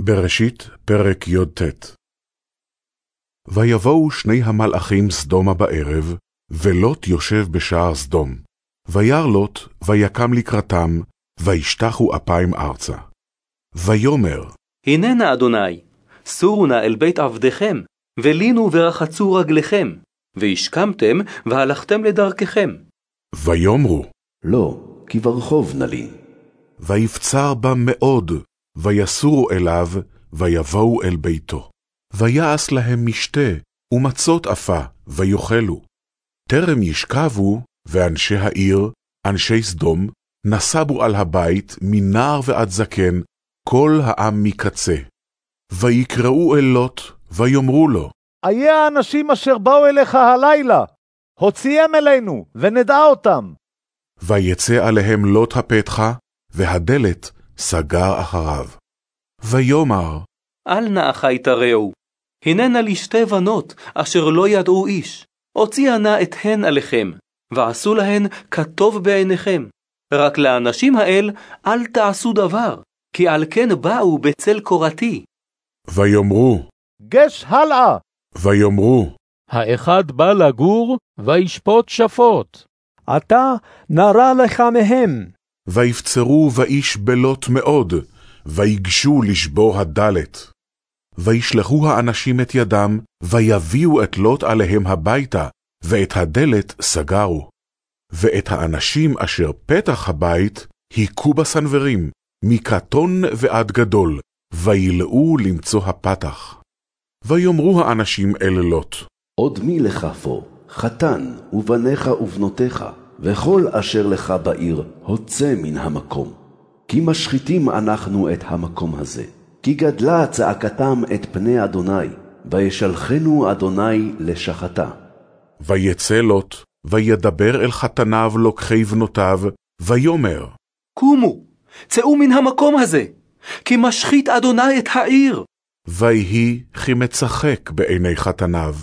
בראשית, פרק י"ט ויבואו שני המלאכים סדומה בערב, ולוט יושב בשער סדום. וירא לוט, ויקם לקראתם, וישתחו אפיים ארצה. ויאמר, הננה אדוני, סורו נא אל בית עבדיכם, ולינו ורחצו רגליכם, והשכמתם והלכתם לדרככם. ויאמרו, לא, כי ברחוב נלין. ויפצר בם מאוד, ויסורו אליו, ויבואו אל ביתו. ויעש להם משתה, ומצות עפה, ויאכלו. טרם ישכבו, ואנשי העיר, אנשי סדום, נסבו על הבית, מנער ועד זקן, כל העם מקצה. ויקראו אל לוט, ויאמרו לו, איה האנשים אשר באו אליך הלילה, הוציאם אלינו, ונדע אותם. ויצא עליהם לוט הפתחה, והדלת סגר אחריו. ויאמר, אל נא אחי תרעו, הננה לי שתי בנות, אשר לא ידעו איש, הוציאה נא את הן עליכם, ועשו להן כטוב בעיניכם. רק לאנשים האל אל תעשו דבר, כי על כן באו בצל קורתי. ויאמרו, גש הלאה, ויאמרו, האחד בא לגור, וישפוט שפוט. אתה נרא לך מהם. ויפצרו ואיש בלוט מאוד, ויגשו לשבור הדלת. וישלחו האנשים את ידם, ויביאו את לוט עליהם הביתה, ואת הדלת סגרו. ואת האנשים אשר פתח הבית, היכו בסנוורים, מקטון ועד גדול, וילאו למצוא הפתח. ויאמרו האנשים אל לוט, עוד מי לך פה, חתן, ובניך ובנותיך, וכל אשר לך בעיר, הוצא מן המקום. כי משחיתים אנחנו את המקום הזה. כי גדלה צעקתם את פני אדוני, וישלחנו אדוני לשחתה. ויצא לוט, וידבר אל חתניו לוקחי בנותיו, ויאמר, קומו, צאו מן המקום הזה, כי משחית אדוני את העיר. ויהי כי מצחק בעיני חתניו.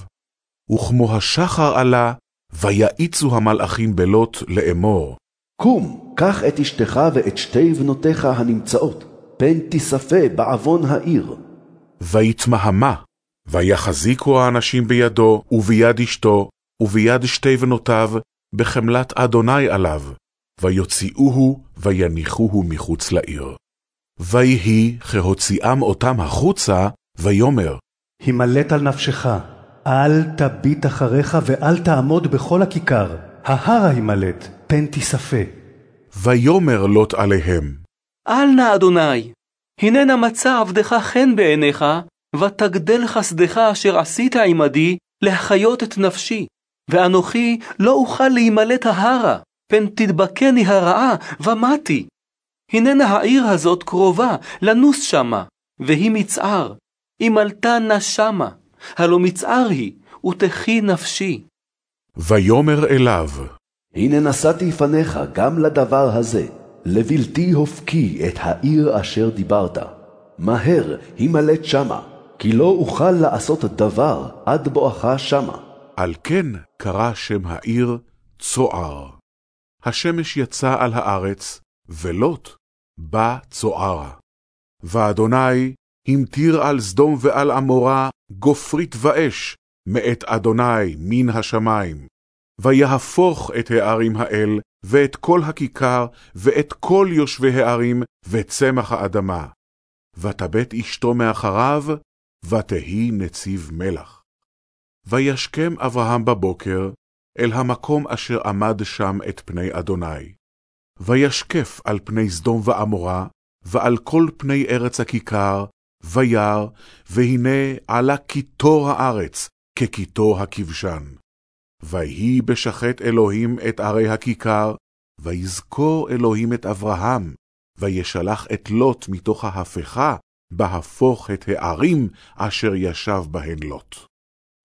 וכמו השחר עלה, ויעיצו המלאכים בלוט לאמור, קום, קח את אשתך ואת שתי בנותיך הנמצאות, פן תיספה בעוון העיר. ויתמהמה, ויחזיקו האנשים בידו, וביד אשתו, וביד שתי בנותיו, בחמלת אדוני עליו, ויוציאוהו, ויניחוהו מחוץ לעיר. ויהי כהוציאם אותם החוצה, ויאמר, הימלט על נפשך, אל תביט אחריך ואל תעמוד בכל הכיכר, ההר הימלט, פן תיספה. ויאמר לוט עליהם, אל נא אדוני, הננה מצא עבדך חן בעיניך, ותגדל חסדך אשר עשית עמדי, להחיות את נפשי. ואנוכי לא אוכל להימלט ההרה, פן תדבקני הרעה, ומתי. הננה העיר הזאת קרובה, לנוס שמה, והיא מצער. אם עלתה נא שמה, הלא מצער היא, ותחי נפשי. ויאמר אליו, הנה נשאתי פניך גם לדבר הזה, לבלתי הופקי את העיר אשר דיברת. מהר הימלט שמה, כי לא אוכל לעשות דבר עד בואך שמה. על כן קרא שם העיר צוער. השמש יצא על הארץ, ולוט בא צוערה. ואדוני המטיר על סדום ועל עמורה גופרית ואש, מאת אדוני מן השמיים. ויהפוך את הערים האל, ואת כל הכיכר, ואת כל יושבי הערים, וצמח האדמה. ותבט אשתו מאחריו, ותהי נציב מלח. וישכם אברהם בבוקר, אל המקום אשר עמד שם את פני אדוני. וישקף על פני סדום ועמורה, ועל כל פני ארץ הכיכר, וירא, והנה עלה קיטור הארץ, כקיטור הכבשן. ויהי בשחט אלוהים את ערי הכיכר, ויזכור אלוהים את אברהם, וישלח את לוט מתוך ההפכה, בהפוך את הערים אשר ישב בהן לוט.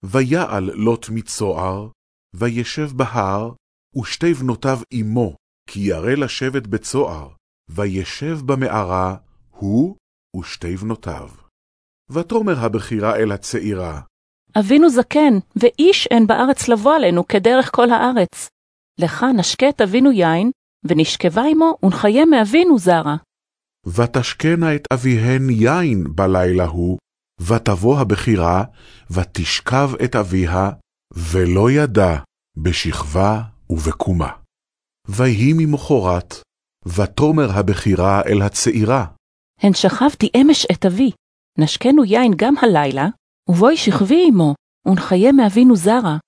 ויעל לוט מצוער, וישב בהר, ושתי בנותיו עמו, כי ירא לשבת בצוער, וישב במערה, הוא ושתי בנותיו. ותאמר הבכירה אל הצעירה, אבינו זקן, ואיש אין בארץ לבוא עלינו כדרך כל הארץ. לך נשקה את אבינו יין, ונשכבה עמו, ונחיה מאבינו זרה. ותשקנה את אביהן יין בלילה הוא, ותבוא הבכירה, ותשכב את אביה, ולא ידע בשכבה ובקומה. ויהי ממחרת, ותאמר הבכירה אל הצעירה, הן שכבתי אמש את אבי, נשקנו יין גם הלילה, ובואי שכבי עמו, ונחיה מאבינו זרה.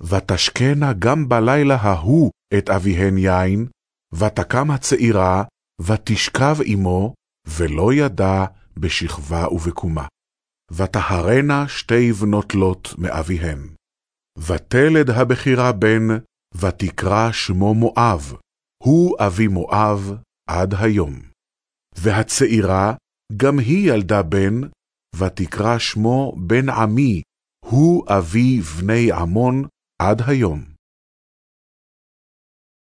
ותשקנה גם בלילה ההוא את אביהן יין, ותקם הצעירה, ותשכב עמו, ולא ידע בשכבה ובקומה. ותהרנה שתי בנות לוט מאביהם. ותלד הבכירה בן, ותקרא שמו מואב, הוא אבי מואב עד היום. והצעירה, גם היא ילדה בן, ותקרא שמו בן עמי, הוא אבי בני עמון עד היום.